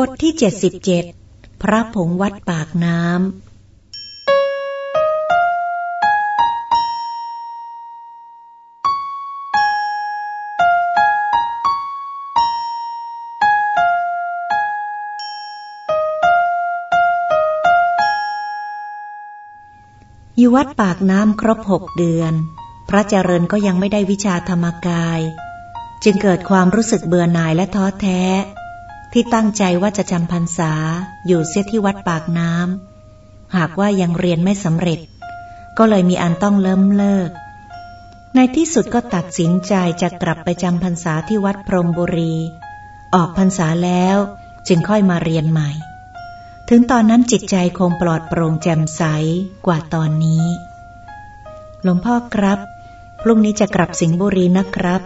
บทที่77พระผงวัดปากน้ำอยู่วัดปากน้ำครบหกเดือน พระเจริญก็ยังไม่ได้วิชาธรรมกาย จึงเกิดความรู้สึกเบื่อหน่ายและท้อแท้ ที่ตั้งใจว่าจะจำพรรษาอยู่เสียที่วัดปากน้ำหากว่ายังเรียนไม่สำเร็จ ก็เลยมีอันต้องเริ่มเลิก ในที่สุดก็ตัดสินใจจะกลับไปจำพรรษาที่วัดพรมบุรี ออกพรรษาแล้วจึงค่อยมาเรียนใหม่ ถึงตอนนั้นจิตใจคงปลอดโปร่งแจ่มใสกว่าตอนนี้ หลวงพ่อครับ พรุ่งนี้จะกลับสิงห์บุรีนะครับ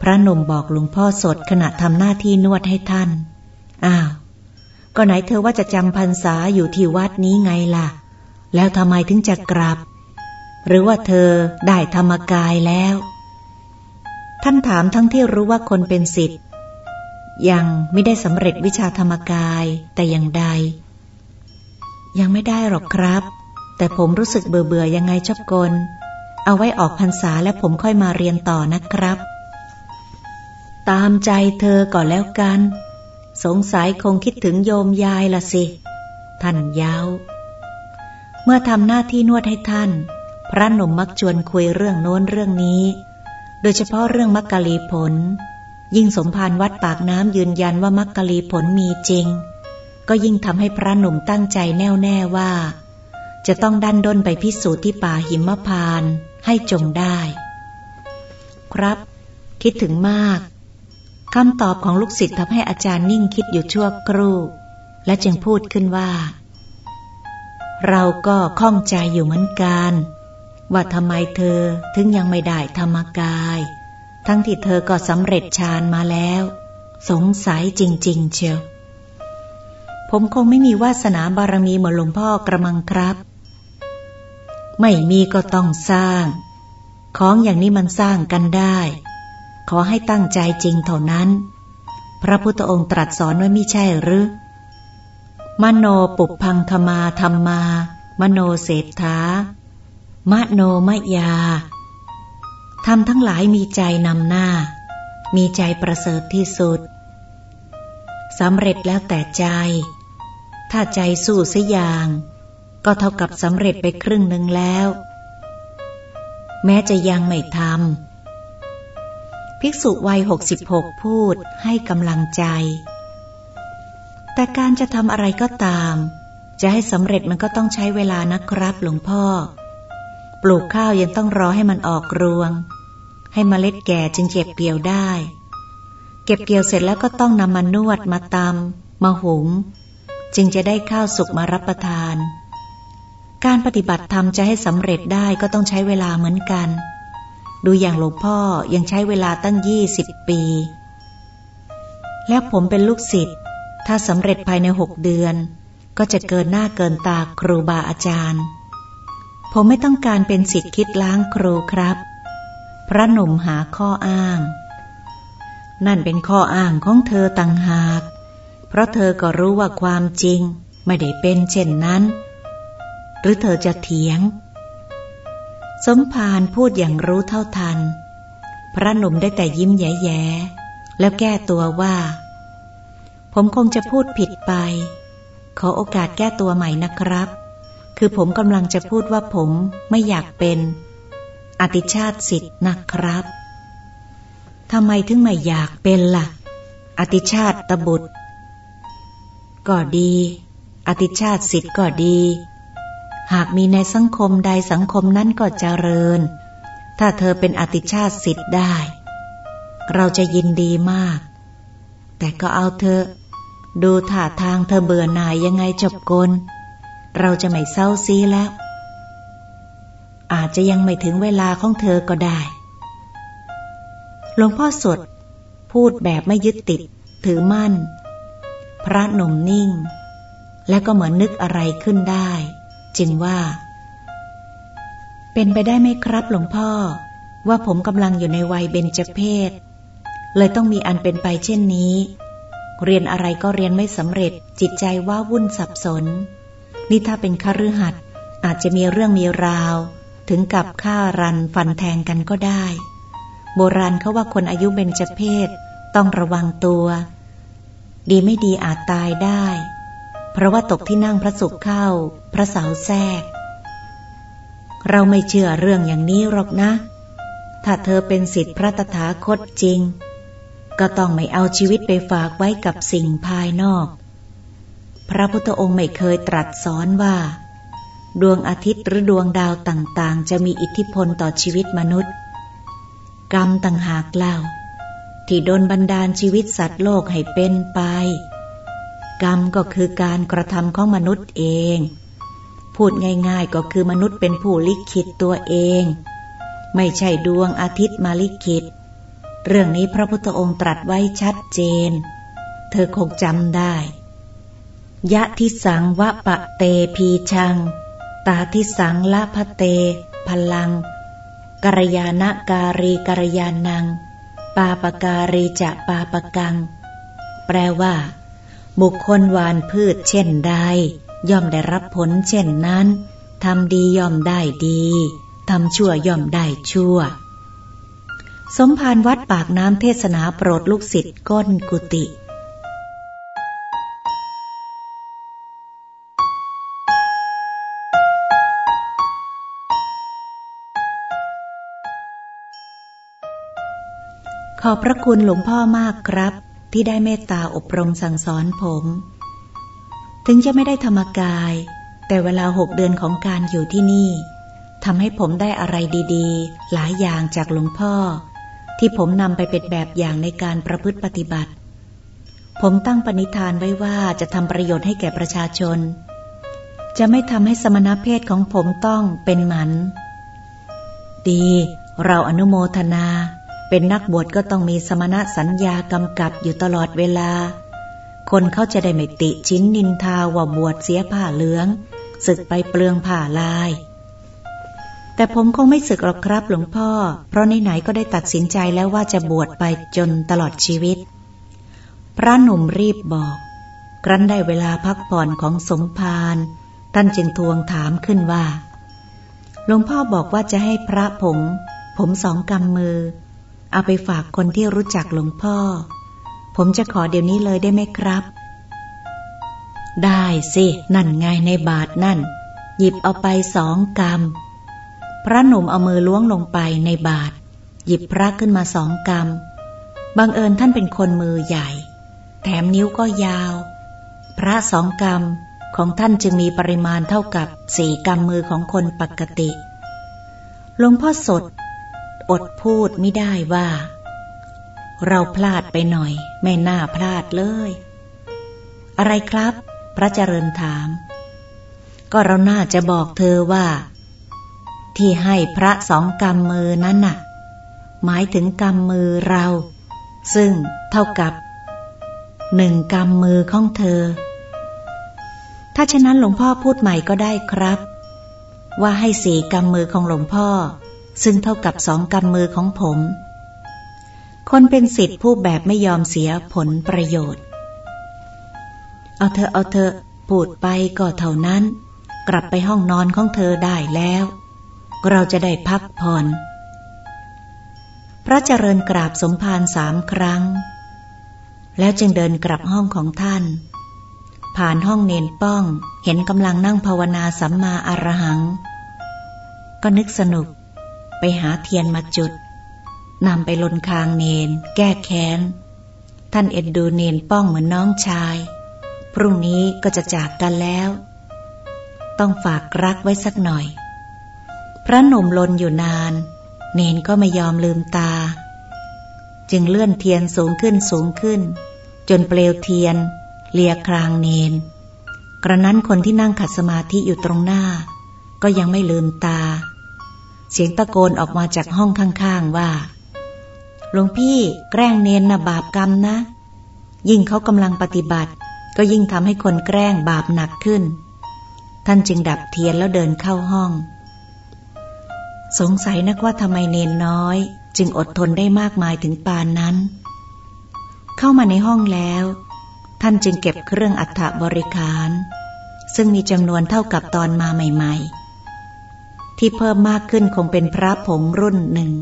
พระนมบอกหลวงพ่อสดขณะทำหน้าที่นวดให้ท่าน อ้าว ก็ไหนเธอว่าจะจำพรรษาอยู่ที่วัดนี้ไงล่ะ แล้วทำไมถึงจะกลับ หรือว่าเธอได้ธรรมกายแล้ว ท่านถามทั้งที่รู้ว่าคนเป็นสิทธิ์ยังไม่ได้สำเร็จวิชาธรรมกายแต่อย่างใด ยังไม่ได้หรอกครับ แต่ผมรู้สึกเบื่อเบื่อยังไงชอบกล เอาไว้ออกพรรษาและผมค่อยมาเรียนต่อนะครับ ตามใจเธอก่อนแล้วกัน สงสัยคงคิดถึงโยมยายละสิ ท่านยาว เมื่อทำหน้าที่นวดให้ท่าน พระหนุ่มมักชวนคุยเรื่องโน้นเรื่องนี้ โดยเฉพาะเรื่องมักกะลีผล ยิ่งสมภารวัดปากน้ำยืนยันว่ามักกะลีผลมีจริง ก็ยิ่งทำให้พระหนุ่มตั้งใจแน่วแน่ว่า จะต้องดันด้นไปพิสูจน์ที่ป่าหิมพานให้จงได้ ครับ คิดถึงมาก คำตอบของลูกศิษย์ทำให้อาจารย์นิ่งคิดอยู่ชั่วครู่ และจึงพูดขึ้นว่า เราก็ข้องใจอยู่เหมือนกัน ว่าทำไมเธอถึงยังไม่ได้ธรรมกาย ทั้งที่เธอก็สำเร็จฌานมาแล้ว สงสัยจริง ๆ เชียว ผมคงไม่มีวาสนาบารมีเหมือนหลวงพ่อกระมังครับ ไม่มีก็ต้องสร้าง ของอย่างนี้มันสร้างกันได้ ขอให้ตั้งใจจริงเท่านั้น พระพุทธองค์ตรัสสอนไว้ไม่ใช่หรือ มโนปุพังคมาธรรมา มโนเศรษฐามโนมยาทำทั้งหลายมีใจนำหน้า มีใจประเสริฐที่สุดสำเร็จแล้วแต่ใจ ถ้าใจสู้สิอย่าง ก็เท่ากับสำเร็จไปครึ่งหนึ่งแล้ว แม้จะยังไม่ทำ ภิกษุวัยหกสิบหกพูดให้กำลังใจ แต่การจะทำอะไรก็ตาม จะให้สำเร็จมันก็ต้องใช้เวลานะครับหลวงพ่อ ปลูกข้าวยังต้องรอให้มันออกรวง ให้มเมล็ดแก่จึงเก็บเกี่ยวได้ เก็บเกี่ยวเสร็จแล้วก็ต้องนำมานวดมาตำมาหุง จึงจะได้ข้าวสุกมารับประทาน การปฏิบัติธรรมจะให้สำเร็จได้ก็ต้องใช้เวลาเหมือนกัน ดูอย่างหลวงพ่อยังใช้เวลาตั้งยี่สิบปี แล้วผมเป็นลูกศิษย์ถ้าสำเร็จภายในหกเดือน ก็จะเกินหน้าเกินตาครูบาอาจารย์ ผมไม่ต้องการเป็นศิษย์คิดล้างครูครับ พระหนุ่มหาข้ออ้าง นั่นเป็นข้ออ้างของเธอต่างหาก เพราะเธอก็รู้ว่าความจริง ไม่ได้เป็นเช่นนั้น หรือเธอจะเถียง สมภารพูดอย่างรู้เท่าทัน พระหนุ่มได้แต่ยิ้มแย่ๆแล้วแก้ตัวว่า ผมคงจะพูดผิดไป ขอโอกาสแก้ตัวใหม่นะครับ คือผมกำลังจะพูดว่าผมไม่อยากเป็น อติชาติสิทธิ์นะครับทำไมถึงไม่อยากเป็นละ่ะ อติชาติตบุตร ก็ดี อติชาติสิทธิ์ก็ดี หากมีในสังคมใดสังคมนั้นก็เจริญ ถ้าเธอเป็นอติชาติสิทธิ์ได้ เราจะยินดีมาก แต่ก็เอาเธอ ดูท่าทางเธอเบื่อหน่ายยังไงจบกล เราจะไม่เศร้าซีแล้ว อาจจะยังไม่ถึงเวลาของเธอก็ได้ หลวงพ่อสด พูดแบบไม่ยึดติด ถือมั่น พระหนุ่มนิ่ง และก็เหมือนนึกอะไรขึ้นได้ จึงว่า เป็นไปได้ไหมครับหลวงพ่อ ว่าผมกำลังอยู่ในวัยเบญจเพศ เลยต้องมีอันเป็นไปเช่นนี้ เรียนอะไรก็เรียนไม่สำเร็จจิตใจว่าวุ่นสับสน นี่ถ้าเป็นคฤหัสถ์อาจจะมีเรื่องมีราว ถึงกับฆ่ารันฟันแทงกันก็ได้ โบราณเขาว่าคนอายุเบญจเพศต้องระวังตัว ดีไม่ดีอาจตายได้ เพราะว่าตกที่นั่งพระสุขเข้า พระเสาแทรก เราไม่เชื่อเรื่องอย่างนี้หรอกนะ ถ้าเธอเป็นสิทธิพระตถาคตจริง ก็ต้องไม่เอาชีวิตไปฝากไว้กับสิ่งภายนอก พระพุทธองค์ไม่เคยตรัสสอนว่า ดวงอาทิตย์หรือดวงดาวต่างๆ จะมีอิทธิพลต่อชีวิตมนุษย์ กรรมต่างหากเล่าที่โดนบันดาลชีวิตสัตว์โลกให้เป็นไป กรรมก็คือการกระทำของมนุษย์เอง พูดง่ายๆก็คือมนุษย์เป็นผู้ลิขิตตัวเอง ไม่ใช่ดวงอาทิตย์มาลิขิต เรื่องนี้พระพุทธองค์ตรัสไว้ชัดเจน เธอคงจำได้ ยะทิสังวะปะเตพีชัง ตาทิสังละพะเต พลังกรยาณการีกรยานัง ปาปการีจะปาปกัง แปลว่า บุคคลหวานพืชเช่นใด ย่อมได้รับผลเช่นนั้นทำดีย่อมได้ดีทำชั่วย่อมได้ชั่ว สมภารวัดปากน้ำเทศนาโปรดลูกศิษย์ก้นกุฏิขอบพระคุณหลวงพ่อมากครับ ที่ได้เมตตาอบรมสั่งสอนผม ถึงจะไม่ได้ธรรมกาย แต่เวลาหกเดือนของการอยู่ที่นี่ทำให้ผมได้อะไรดีๆ หลายอย่างจากหลวงพ่อ ที่ผมนำไปเป็นแบบอย่างในการประพฤติปฏิบัติ ผมตั้งปณิธานไว้ว่าจะทำประโยชน์ให้แก่ประชาชน จะไม่ทำให้สมณเพศของผมต้องเป็นหมัน ดี เราอนุโมทนา เป็นนักบวชก็ต้องมีสมณะสัญญากำกับอยู่ตลอดเวลา คนเขาจะได้ไม่ติชิ้นนินทาว่าบวชเสียผ้าเหลือง ศึกไปเปลืองผ้าลาย แต่ผมคงไม่ศึกหรอกครับหลวงพ่อ เพราะไหนๆก็ได้ตัดสินใจแล้วว่าจะบวชไปจนตลอดชีวิต พระหนุ่มรีบบอก ครั้นได้เวลาพักผ่อนของสมภารท่านจึงทวงถามขึ้นว่าหลวงพ่อบอกว่าจะให้พระผง ผมสองกำมือ เอาไปฝากคนที่รู้จักหลวงพ่อ ผมจะขอเดี๋ยวนี้เลยได้ไหมครับ ได้สิ นั่นไงในบาทนั่น หยิบเอาไปสองกรรมพระหนุ่มเอามือล้วงลงไปในบาท หยิบพระขึ้นมาสองกรรมบังเอิญท่านเป็นคนมือใหญ่ แถมนิ้วก็ยาว พระสองกรรมของท่านจึงมีปริมาณเท่ากับสี่กรรมมือของคนปกติ หลวงพ่อสด อดพูดไม่ได้ว่า เราพลาดไปหน่อย ไม่น่าพลาดเลย อะไรครับ พระเจริญถาม ก็เราน่าจะบอกเธอว่า ที่ให้พระสองกำมือนั้นน่ะ หมายถึงกำมือเรา ซึ่งเท่ากับหนึ่งกำมือของเธอ ถ้าฉะนั้นหลวงพ่อพูดใหม่ก็ได้ครับ ว่าให้สี่กำมือของหลวงพ่อ ซึ่งเท่ากับสองกำมือของผม คนเป็นสิทธิ์ผู้แบบไม่ยอมเสียผลประโยชน์ เอาเธอเอาเธอพูดไปก็เท่านั้น กลับไปห้องนอนของเธอได้แล้ว เราจะได้พักผ่อน พระเจริญกราบสมภารสามครั้ง แล้วจึงเดินกลับห้องของท่าน ผ่านห้องเนนป้องเห็นกำลังนั่งภาวนาสัมมาอรหัง ก็นึกสนุก ไปหาเทียนมาจุดนำไปลนคางเนน แก้แค้น ท่านเอ็นดูเนนป้องเหมือนน้องชาย พรุ่งนี้ก็จะจากกันแล้ว ต้องฝากรักไว้สักหน่อย พระหนุ่มลนอยู่นาน เนนก็ไม่ยอมลืมตา จึงเลื่อนเทียนสูงขึ้นสูงขึ้น จนเปลวเทียน เลียครางเนน กระนั้นคนที่นั่งขัดสมาธิอยู่ตรงหน้า ก็ยังไม่ลืมตา เสียงตะโกนออกมาจากห้องข้างๆว่า หลวงพี่แกล้งเนนนะบาปกรรมนะ ยิ่งเขากำลังปฏิบัติ ก็ยิ่งทำให้คนแกล้งบาปหนักขึ้น ท่านจึงดับเทียนแล้วเดินเข้าห้อง สงสัยนักว่าทำไมเนนน้อย จึงอดทนได้มากมายถึงปานนั้น เข้ามาในห้องแล้ว ท่านจึงเก็บเครื่องอัฐบริคาร ซึ่งมีจำนวนเท่ากับตอนมาใหม่ ๆ ที่เพิ่มมากขึ้นคงเป็นพระผงรุ่นหนึ่ง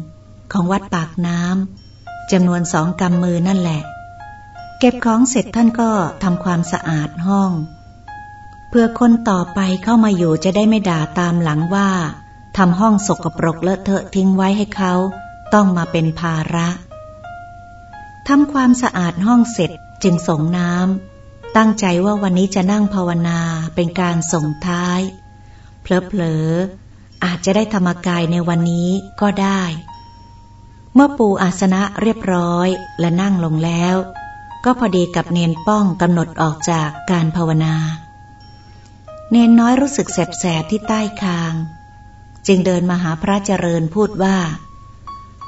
ของวัดปากน้ำจำนวนสองกำมือนั่นแหละ เก็บของเสร็จท่านก็ทำความสะอาดห้อง เพื่อคนต่อไปเข้ามาอยู่จะได้ไม่ด่าตามหลังว่าทำห้องสกปรกเลอะเทอะทิ้งไว้ให้เขาต้องมาเป็นภาระทำความสะอาดห้องเสร็จจึงส่งน้ำตั้งใจว่าวันนี้จะนั่งภาวนาเป็นการส่งท้าย เพลอ อาจจะได้ธรรมกายในวันนี้ก็ได้ เมื่อปูอาสนะเรียบร้อยและนั่งลงแล้ว ก็พอดีกับเนนป้องกำหนดออกจากการภาวนา เนนน้อยรู้สึกแสบๆที่ใต้คาง จึงเดินมาหาพระเจริญพูดว่า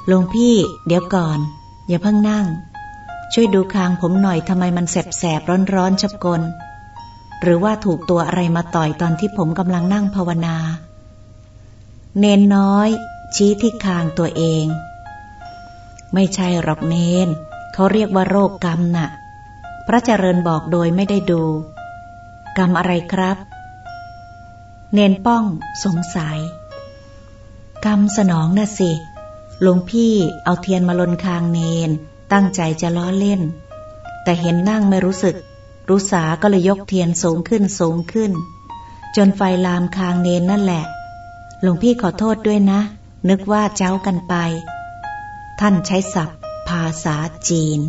หลวงพี่เดี๋ยวก่อน อย่าเพิ่งนั่ง ช่วยดูคางผมหน่อยทำไมมันแสบแสบร้อนร้อนชับกลหรือว่าถูกตัวอะไรมาต่อยตอนที่ผมกำลังนั่งภาวนา เนนน้อย ชี้ที่คางตัวเอง ไม่ใช่หรอกเนน เขาเรียกว่าโรคกรรมนะ่ะ พระเจริญบอกโดยไม่ได้ดู กรรมอะไรครับ เนนป้องสงสัย กรรมสนองน่ะสิ หลวงพี่เอาเทียนมาลนคางเนน ตั้งใจจะล้อเล่น แต่เห็นนั่งไม่รู้สึก รู้สาก็เลยยกเทียนสูงขึ้นสูงขึ้น จนไฟลามคางเนนนั่นแหละ หลวงพี่ขอโทษด้วยนะ นึกว่าเจ้ากันไป ท่านใช้ศัพท์ ภาษาจีน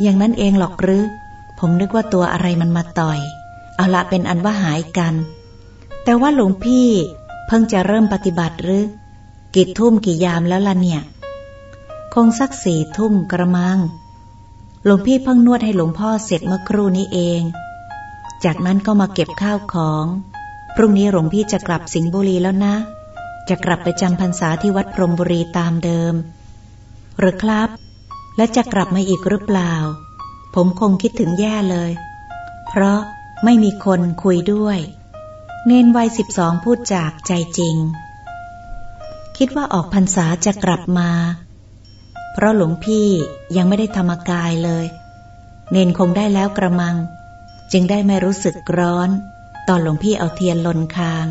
อย่างนั้นเองหรอกหรือ ผมนึกว่าตัวอะไรมันมาต่อย เอาละเป็นอันว่าหายกัน แต่ว่าหลวงพี่เพิ่งจะเริ่มปฏิบัติหรือ กี่ทุ่มกี่ยามแล้วล่ะเนี่ย คงสักสี่ทุ่มกระมัง หลวงพี่เพิ่งนวดให้หลวงพ่อเสร็จเมื่อครู่นี้เอง จากนั้นก็มาเก็บข้าวของ พรุ่งนี้หลวงพี่จะกลับสิงห์บุรีแล้วนะ จะกลับไปจำพรรษาที่วัดพรมบุรีตามเดิม หรือครับ และจะกลับมาอีกหรือเปล่า ผมคงคิดถึงแย่เลย เพราะไม่มีคนคุยด้วย เนนวัยสิบสองพูดจากใจจริง คิดว่าออกพรรษาจะกลับมา เพราะหลวงพี่ยังไม่ได้ธรรมกายเลย เนนคงได้แล้วกระมัง จึงได้ไม่รู้สึกร้อน ตอนหลวงพี่เอาเทียนลนคาง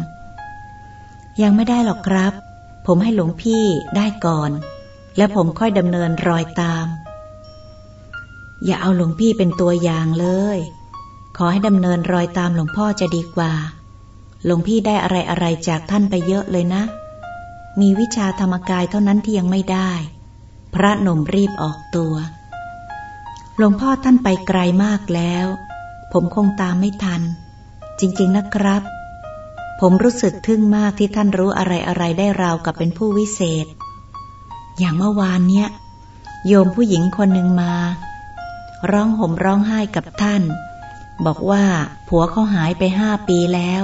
ยังไม่ได้หรอกครับ ผมให้หลวงพี่ได้ก่อน แล้วผมค่อยดำเนินรอยตาม อย่าเอาหลวงพี่เป็นตัวอย่างเลย ขอให้ดำเนินรอยตามหลวงพ่อจะดีกว่า หลวงพี่ได้อะไรอะไรจากท่านไปเยอะเลยนะ มีวิชาธรรมกายเท่านั้นที่ยังไม่ได้ พระหนุ่มรีบออกตัว หลวงพ่อท่านไปไกลมากแล้ว ผมคงตามไม่ทัน จริง ๆ นะครับ ผมรู้สึกทึ่งมากที่ท่านรู้อะไรอะไรได้ราวกับเป็นผู้วิเศษ อย่างเมื่อวานเนี้ยโยมผู้หญิงคนหนึ่งมา ร้องห่มร้องไห้กับท่าน บอกว่าผัวเขาหายไปห้าปีแล้ว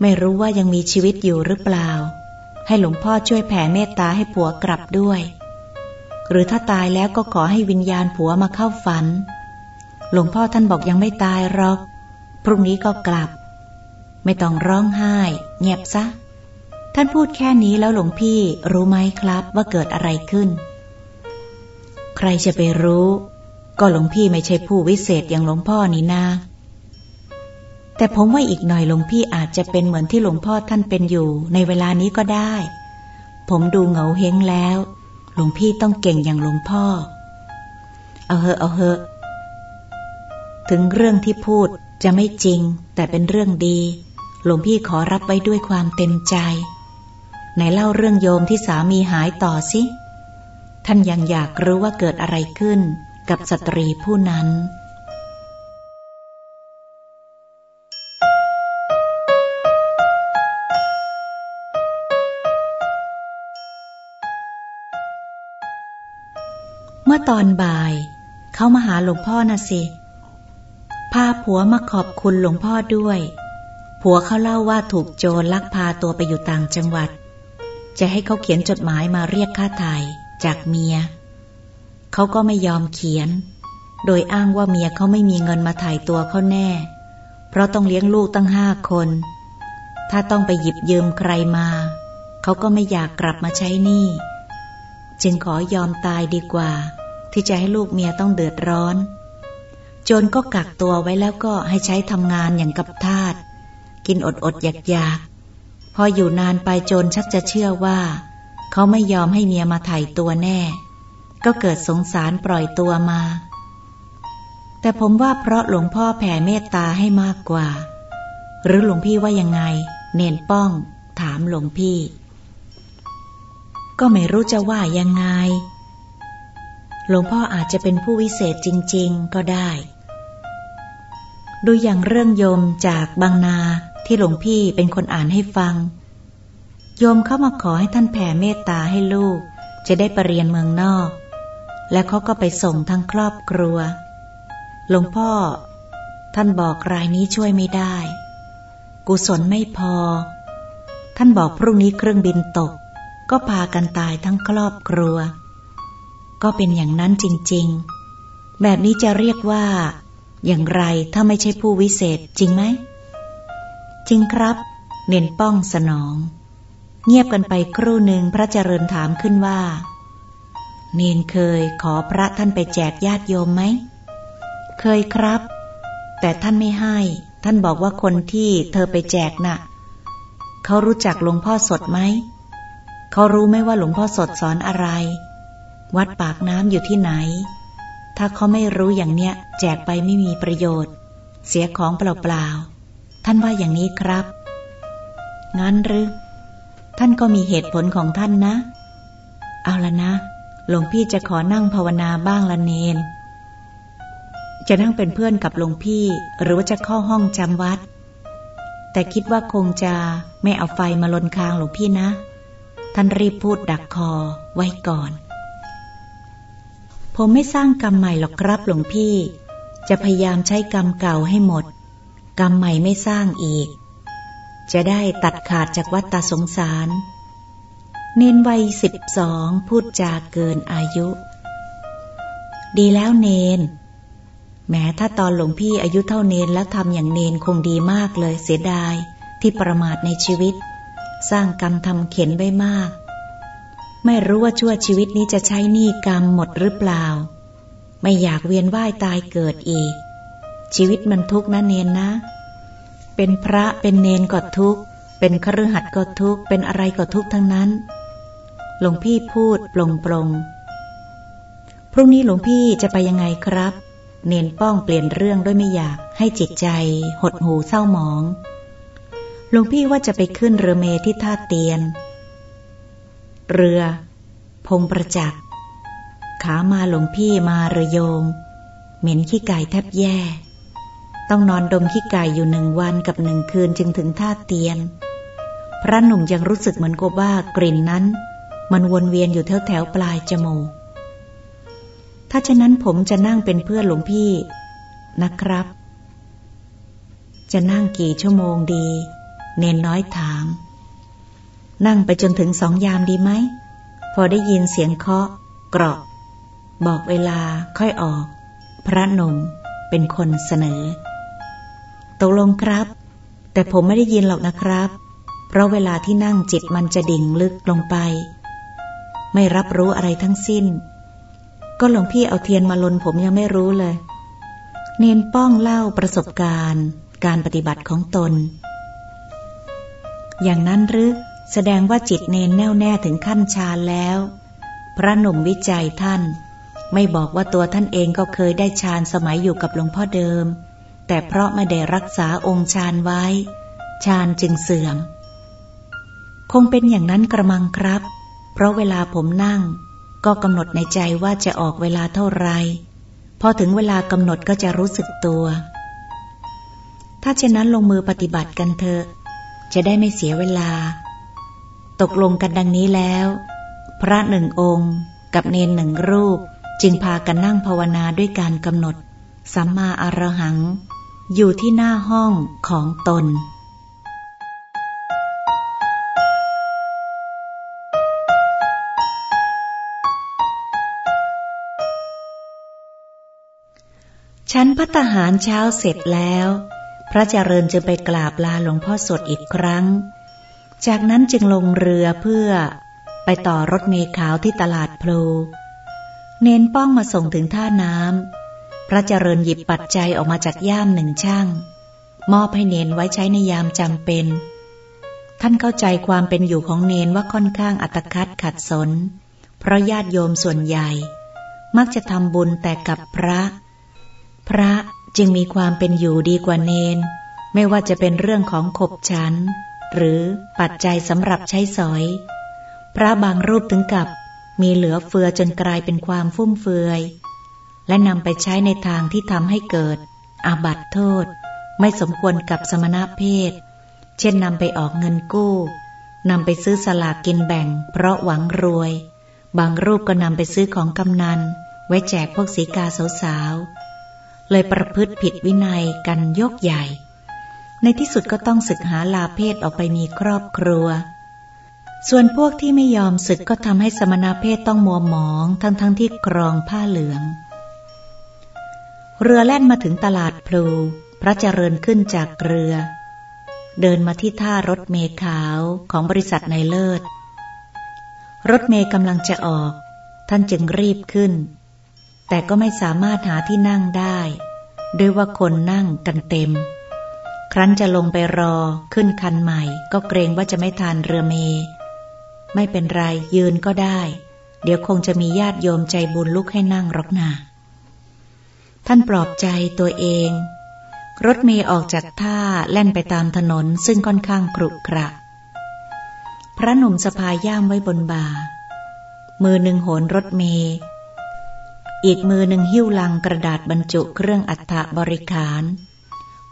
ไม่รู้ว่ายังมีชีวิตอยู่หรือเปล่า ให้หลวงพ่อช่วยแผ่เมตตาให้ผัวกลับด้วย หรือถ้าตายแล้วก็ขอให้วิญญาณผัวมาเข้าฝัน หลวงพ่อท่านบอกยังไม่ตายหรอก พรุ่งนี้ก็กลับ ไม่ต้องร้องไห้ เงียบซะ ท่านพูดแค่นี้แล้วหลวงพี่รู้ไหมครับว่าเกิดอะไรขึ้น ใครจะไปรู้ ก็หลวงพี่ไม่ใช่ผู้วิเศษอย่างหลวงพ่อนี่นาแต่ผมว่าอีกหน่อยหลวงพี่อาจจะเป็นเหมือนที่หลวงพ่อท่านเป็นอยู่ในเวลานี้ก็ได้ ผมดูเหงาเฮงแล้ว หลวงพี่ต้องเก่งอย่างหลวงพ่อ เอาเหอะเอาเหอะ ถึงเรื่องที่พูด จะไม่จริงแต่เป็นเรื่องดี หลวงพี่ขอรับไว้ด้วยความเต็มใจ ไหนเล่าเรื่องโยมที่สามีหายต่อสิ ท่านยังอยากรู้ว่าเกิดอะไรขึ้นกับสตรีผู้นั้นเมื่อตอนบ่าย เขามาหาหลวงพ่อนะสิ พาผัวมาขอบคุณหลวงพ่อด้วย ผัวเขาเล่าว่าถูกโจรลักพาตัวไปอยู่ต่างจังหวัด จะให้เขาเขียนจดหมายมาเรียกค่าไถ่จากเมีย เขาก็ไม่ยอมเขียน โดยอ้างว่าเมียเขาไม่มีเงินมาถ่ายตัวเขาแน่ เพราะต้องเลี้ยงลูกตั้งห้าคน ถ้าต้องไปหยิบยืมใครมา เขาก็ไม่อยากกลับมาใช้หนี้ จึงขอยอมตายดีกว่า ที่จะให้ลูกเมียต้องเดือดร้อน จนก็กักตัวไว้แล้วก็ให้ใช้ทำงานอย่างกับทาสกินอดอดอยากอยากพออยู่นานไปโจรชักจะเชื่อว่า เขาไม่ยอมให้เมียมาไถ่ตัวแน่ ก็เกิดสงสารปล่อยตัวมา แต่ผมว่าเพราะหลวงพ่อแผ่เมตตาให้มากกว่า หรือหลวงพี่ว่ายังไง เนนป้อง ถามหลวงพี่ ก็ไม่รู้จะว่ายังไง หลวงพ่ออาจจะเป็นผู้วิเศษจริง ๆ ก็ได้ ดูอย่างเรื่องโยมจากบางนาที่หลวงพี่เป็นคนอ่านให้ฟัง โยมเข้ามาขอให้ท่านแผ่เมตตาให้ลูก จะได้ไปเรียนเมืองนอก และเขาก็ไปส่งทั้งครอบครัว หลวงพ่อ ท่านบอกรายนี้ช่วยไม่ได้ กุศลไม่พอ ท่านบอกพรุ่งนี้เครื่องบินตก ก็พากันตายทั้งครอบครัว ก็เป็นอย่างนั้นจริงๆ แบบนี้จะเรียกว่า อย่างไรถ้าไม่ใช่ผู้วิเศษจริงไหม จริงครับ เน้นป้องสนอง เงียบกันไปครู่หนึ่งพระเจริญถามขึ้นว่า เนนเคยขอพระท่านไปแจกญาติโยมไหม เคยครับ แต่ท่านไม่ให้ ท่านบอกว่าคนที่เธอไปแจกนะ่ะ เขารู้จักหลวงพ่อสดไหมเขารู้ไหมว่าหลวงพ่อสดสอนอะไร วัดปากน้ำอยู่ที่ไหน ถ้าเขาไม่รู้อย่างเนี้ย แจกไปไม่มีประโยชน์ เสียของเปล่าๆ ท่านว่าอย่างนี้ครับ งั้นหรือ ท่านก็มีเหตุผลของท่านนะ เอาละนะ หลวงพี่จะขอนั่งภาวนาบ้างละเนน จะนั่งเป็นเพื่อนกับหลวงพี่ หรือว่าจะเข้าห้องจำวัด แต่คิดว่าคงจะไม่เอาไฟมาลนคางหลวงพี่นะ ท่านรีบพูดดักคอไว้ก่อน ผมไม่สร้างกรรมใหม่หรอกครับหลวงพี่ จะพยายามใช้กรรมเก่าให้หมด กรรมใหม่ไม่สร้างอีก จะได้ตัดขาดจากวัฏฏสงสาร เนนวัยสิบสองพูดจาเกินอายุ ดีแล้วเนน แม้ถ้าตอนหลวงพี่อายุเท่าเนนแล้วทำอย่างเนนคงดีมากเลยเสียดายที่ประมาทในชีวิต สร้างกรรมทำเข็นไว้มาก ไม่รู้ว่าชั่วชีวิตนี้จะใช้หนี้กรรมหมดหรือเปล่า ไม่อยากเวียนว่ายตายเกิดอีก ชีวิตมันทุกข์นะเนนนะ เป็นพระเป็นเนนก็ทุกข์เป็นครือขัดก็ทุกข์เป็นอะไรก็ทุกข์ทั้งนั้น หลวงพี่พูดปลงปลงพรุ่งนี้หลวงพี่จะไปยังไงครับ เนนป้องเปลี่ยนเรื่องด้วยไม่อยาก ให้จิตใจ หดหูเศร้าหมอง หลวงพี่ว่าจะไปขึ้นเรือเมที่ท่าเตียน เรือ พงประจักษ์ ขามาหลวงพี่มาเรือโยงเหม็นขี้ไก่แทบแย่ ต้องนอนดมขี้ไก่อยู่หนึ่งวันกับหนึ่งคืนจึงถึงท่าเตียน พระหนุ่มยังรู้สึกเหมือนกับว่ากลิ่นนั้น มันวนเวียนอยู่แถวแถวปลายจมูก ถ้าฉะนั้นผมจะนั่งเป็นเพื่อนหลวงพี่นะครับ จะนั่งกี่ชั่วโมงดี เนนน้อยถาม นั่งไปจนถึงสองยามดีไหม พอได้ยินเสียงเคาะกรอกบอกเวลาค่อยออก พระนมเป็นคนเสนอ ตกลงครับ แต่ผมไม่ได้ยินหรอกนะครับ เพราะเวลาที่นั่งจิตมันจะดิ่งลึกลงไป ไม่รับรู้อะไรทั้งสิ้น ก็หลวงพี่เอาเทียนมาลนผมยังไม่รู้เลย เนนป้องเล่าประสบการณ์ การปฏิบัติของตน อย่างนั้นหรือ แสดงว่าจิตเนนแน่วแน่ถึงขั้นฌานแล้ว พระหนุ่มวิจัยท่าน ไม่บอกว่าตัวท่านเองก็เคยได้ฌานสมัยอยู่กับหลวงพ่อเดิม แต่เพราะไม่ได้รักษาองค์ฌานไว้ฌานจึงเสื่อม คงเป็นอย่างนั้นกระมังครับ เพราะเวลาผมนั่ง ก็กำหนดในใจว่าจะออกเวลาเท่าไรพอถึงเวลากำหนดก็จะรู้สึกตัว ถ้าเช่นนั้นลงมือปฏิบัติกันเถอะ จะได้ไม่เสียเวลา ตกลงกันดังนี้แล้ว พระหนึ่งองค์ กับเนนหนึ่งรูป จึงพากันนั่งภาวนาด้วยการกำหนด สัมมาอรหัง อยู่ที่หน้าห้องของตนชั้นพัตหารเช้าเสร็จแล้ว พระเจริญจึงไปกราบลาหลวงพ่อสดอีกครั้ง จากนั้นจึงลงเรือเพื่อไปต่อรถเมล์ขาวที่ตลาดพลูเน้นป้องมาส่งถึงท่าน้ำพระเจริญหยิบปัจจัยออกมาจากย่ามหนึ่งช่าง มอบให้เนนไว้ใช้ในยามจำเป็น ท่านเข้าใจความเป็นอยู่ของเนนว่าค่อนข้างอัตคัดขัดสน เพราะญาติโยมส่วนใหญ่ มักจะทำบุญแต่กับพระ พระจึงมีความเป็นอยู่ดีกว่าเนน ไม่ว่าจะเป็นเรื่องของขบฉัน หรือปัจจัยสำหรับใช้สอย พระบางรูปถึงกับมีเหลือเฟือจนกลายเป็นความฟุ่มเฟือย และนำไปใช้ในทางที่ทำให้เกิด อาบัติโทษ ไม่สมควรกับสมณเพศ เช่นนำไปออกเงินกู้นำไปซื้อสลากกินแบ่ง เพราะหวังรวย บางรูปก็นำไปซื้อของกำนัน ไว้แจกพวกสีกาสาวๆเลยประพฤติผิดวินัยกันยกใหญ่ ในที่สุดก็ต้องศึกหาลาเพศออกไปมีครอบครัว ส่วนพวกที่ไม่ยอมศึกก็ทำให้สมณเพศต้องมัวหมองทั้งๆทที่กรองผ้าเหลือง เรือแล่นมาถึงตลาดพลู พระเจริญขึ้นจากเรือ เดินมาที่ท่ารถเมขาวของบริษัทในเลิศ รถเมกำลังจะออก ท่านจึงรีบขึ้น แต่ก็ไม่สามารถหาที่นั่งได้ ด้วยว่าคนนั่งกันเต็ม ครั้นจะลงไปรอขึ้นคันใหม่ ก็เกรงว่าจะไม่ทานเรือเม ไม่เป็นไรยืนก็ได้ เดี๋ยวคงจะมีญาติโยมใจบุญลุกให้นั่งรอกนาท่านปลอบใจตัวเอง รถเมย์ออกจากท่าแล่นไปตามถนนซึ่งค่อนข้างกรุกระ พระหนุ่มสะพายย่ามไว้บนบ่า มือหนึ่งโหนรถเมย์อีกมือหนึ่งหิ้วลังกระดาษบรรจุเครื่องอัฐบริขาร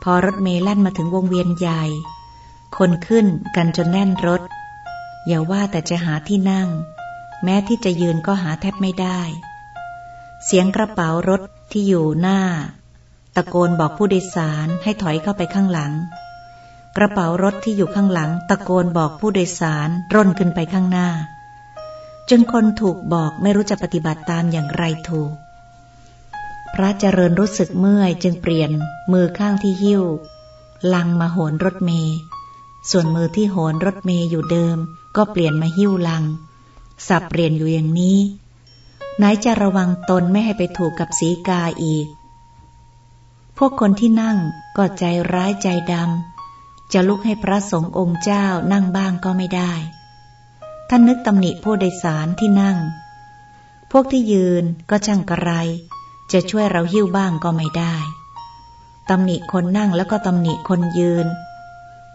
พอรถเมย์แล่นมาถึงวงเวียนใหญ่ คนขึ้นกันจนแน่นรถ อย่าว่าแต่จะหาที่นั่ง แม้ที่จะยืนก็หาแทบไม่ได้ เสียงกระเป๋ารถที่อยู่หน้า ตะโกนบอกผู้โดยสารให้ถอยเข้าไปข้างหลัง กระเป๋ารถที่อยู่ข้างหลัง ตะโกนบอกผู้โดยสารร่นขึ้นไปข้างหน้า จนคนถูกบอกไม่รู้จะปฏิบัติตามอย่างไรถูก พระเจริญรู้สึกเมื่อยจึงเปลี่ยนมือข้างที่หิ้ว ลังมาโหนรถเมย์ส่วนมือที่โหนรถเมย์อยู่เดิม ก็เปลี่ยนมาหิ้วลัง สับเปลี่ยนอยู่อย่างนี้ ไหนจะระวังตนไม่ให้ไปถูกกับสีกาอีก พวกคนที่นั่งก็ใจร้ายใจดำจะลุกให้พระสงฆ์องค์เจ้านั่งบ้างก็ไม่ได้ ท่านนึกตำหนิผู้โดยสารที่นั่ง พวกที่ยืนก็ช่างกระไร จะช่วยเราหิ้วบ้างก็ไม่ได้ตำหนิคนนั่งแล้วก็ตำหนิคนยืน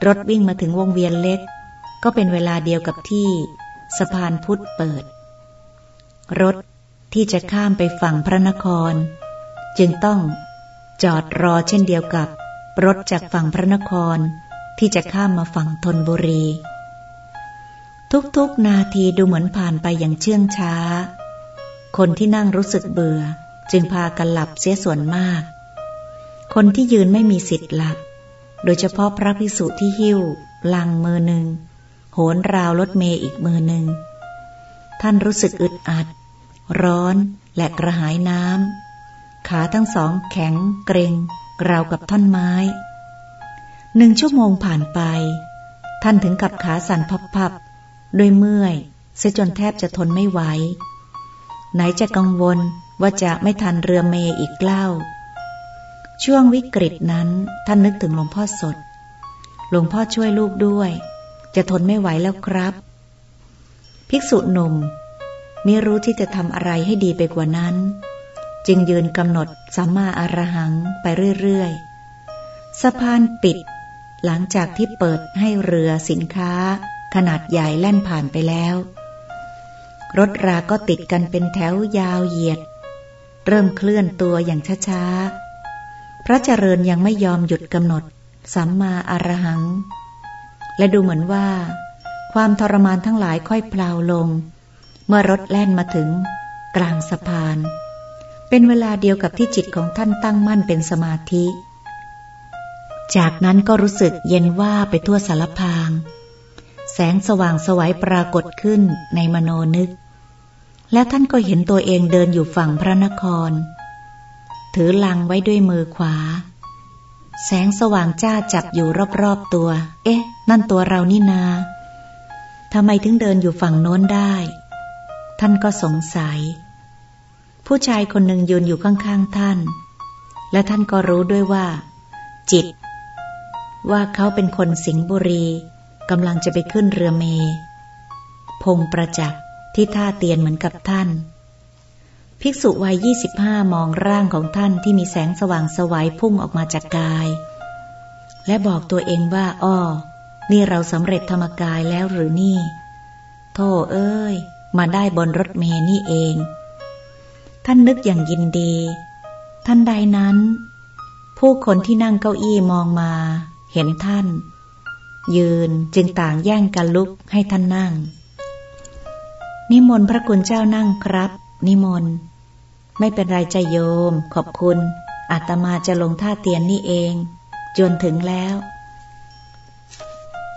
รถวิ่งมาถึงวงเวียนเล็ก ก็เป็นเวลาเดียวกับที่สะพานพุทธเปิด รถที่จะข้ามไปฝั่งพระนคร จึงต้องจอดรอเช่นเดียวกับ รถจากฝั่งพระนคร ที่จะข้ามมาฝั่งธนบุรี ทุกๆนาทีดูเหมือนผ่านไปอย่างเชื่องช้า คนที่นั่งรู้สึกเบื่อ จึงพากันหลับเสียส่วนมาก คนที่ยืนไม่มีสิทธิ์หลับ โดยเฉพาะพระภิกษุที่หิ้ว ลังมือหนึ่ง โหนราวรถเมย์อีกมือหนึ่ง ท่านรู้สึกอึดอัด ร้อนและกระหายน้ำ ขาทั้งสองแข็งเกรงราวกับท่อนไม้ หนึ่งชั่วโมงผ่านไป ท่านถึงกับขาสั่นพับๆด้วยเมื่อยเสียจนแทบจะทนไม่ไหว ไหนจะกังวล ว่าจะไม่ทันเรือเมย์อีกเล่า ช่วงวิกฤตนั้นท่านนึกถึงหลวงพ่อสด หลวงพ่อช่วยลูกด้วย จะทนไม่ไหวแล้วครับ ภิกษุหนุ่มมิรู้ที่จะทำอะไรให้ดีไปกว่านั้น จึงยืนกำหนดสัมมาอารหังไปเรื่อยๆสะพานปิด หลังจากที่เปิดให้เรือสินค้า ขนาดใหญ่แล่นผ่านไปแล้ว รถราก็ติดกันเป็นแถวยาวเหยียด เริ่มเคลื่อนตัวอย่างช้าๆ พระเจริญยังไม่ยอมหยุดกำหนด สัมมาอรหัง และดูเหมือนว่า ความทรมานทั้งหลายค่อยเพลาลง เมื่อรถแล่นมาถึง กลางสะพาน เป็นเวลาเดียวกับที่จิตของท่านตั้งมั่นเป็นสมาธิ จากนั้นก็รู้สึกเย็นว่าไปทั่วสารพาง แสงสว่างสวัยปรากฏขึ้นในมโนนึก และท่านก็เห็นตัวเองเดินอยู่ฝั่งพระนคร ถือลังไว้ด้วยมือขวา แสงสว่างจ้าจับอยู่รอบๆตัว เอ๊ะ นั่นตัวเรานี่นาทำไมถึงเดินอยู่ฝั่งโน้นได้ ท่านก็สงสัย ผู้ชายคนหนึ่งยืนอยู่ข้างๆท่าน และท่านก็รู้ด้วยว่า จิต ว่าเขาเป็นคนสิงห์บุรีกำลังจะไปขึ้นเรือเม พงประจักษ์ ที่ท่าเตียนเหมือนกับท่าน ภิกษุวัยยี่สิบห้ามองร่างของท่านที่มีแสงสว่างสวัยพุ่งออกมาจากกาย และบอกตัวเองว่า อ้อ นี่เราสำเร็จธรรมกายแล้วหรือนี่ โธ่เอ้ย มาได้บนรถเมนี่เอง ท่านนึกอย่างยินดี ท่านใดนั้น ผู้คนที่นั่งเก้าอี้มองมา เห็นท่าน ยืนจึงต่างแย่งกันลุกให้ท่านนั่ง นิมนต์พระคุณเจ้านั่งครับ นิมนต์ ไม่เป็นไรใจโยม ขอบคุณ อาตมาจะลงท่าเตียนนี่เอง จนถึงแล้ว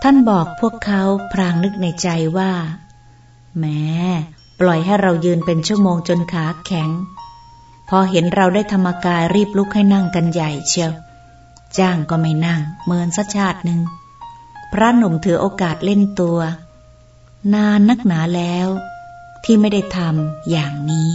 ท่านบอกพวกเขาพรางนึกในใจว่าแหมปล่อยให้เรายืนเป็นชั่วโมงจนขาแข็ง พอเห็นเราได้ธรรมกายรีบลุกให้นั่งกันใหญ่เชียว จ้างก็ไม่นั่ง เมินสัชาติหนึ่ง พระหนุ่มถือโอกาสเล่นตัว นานนักหนาแล้ว ที่ไม่ได้ทำอย่างนี้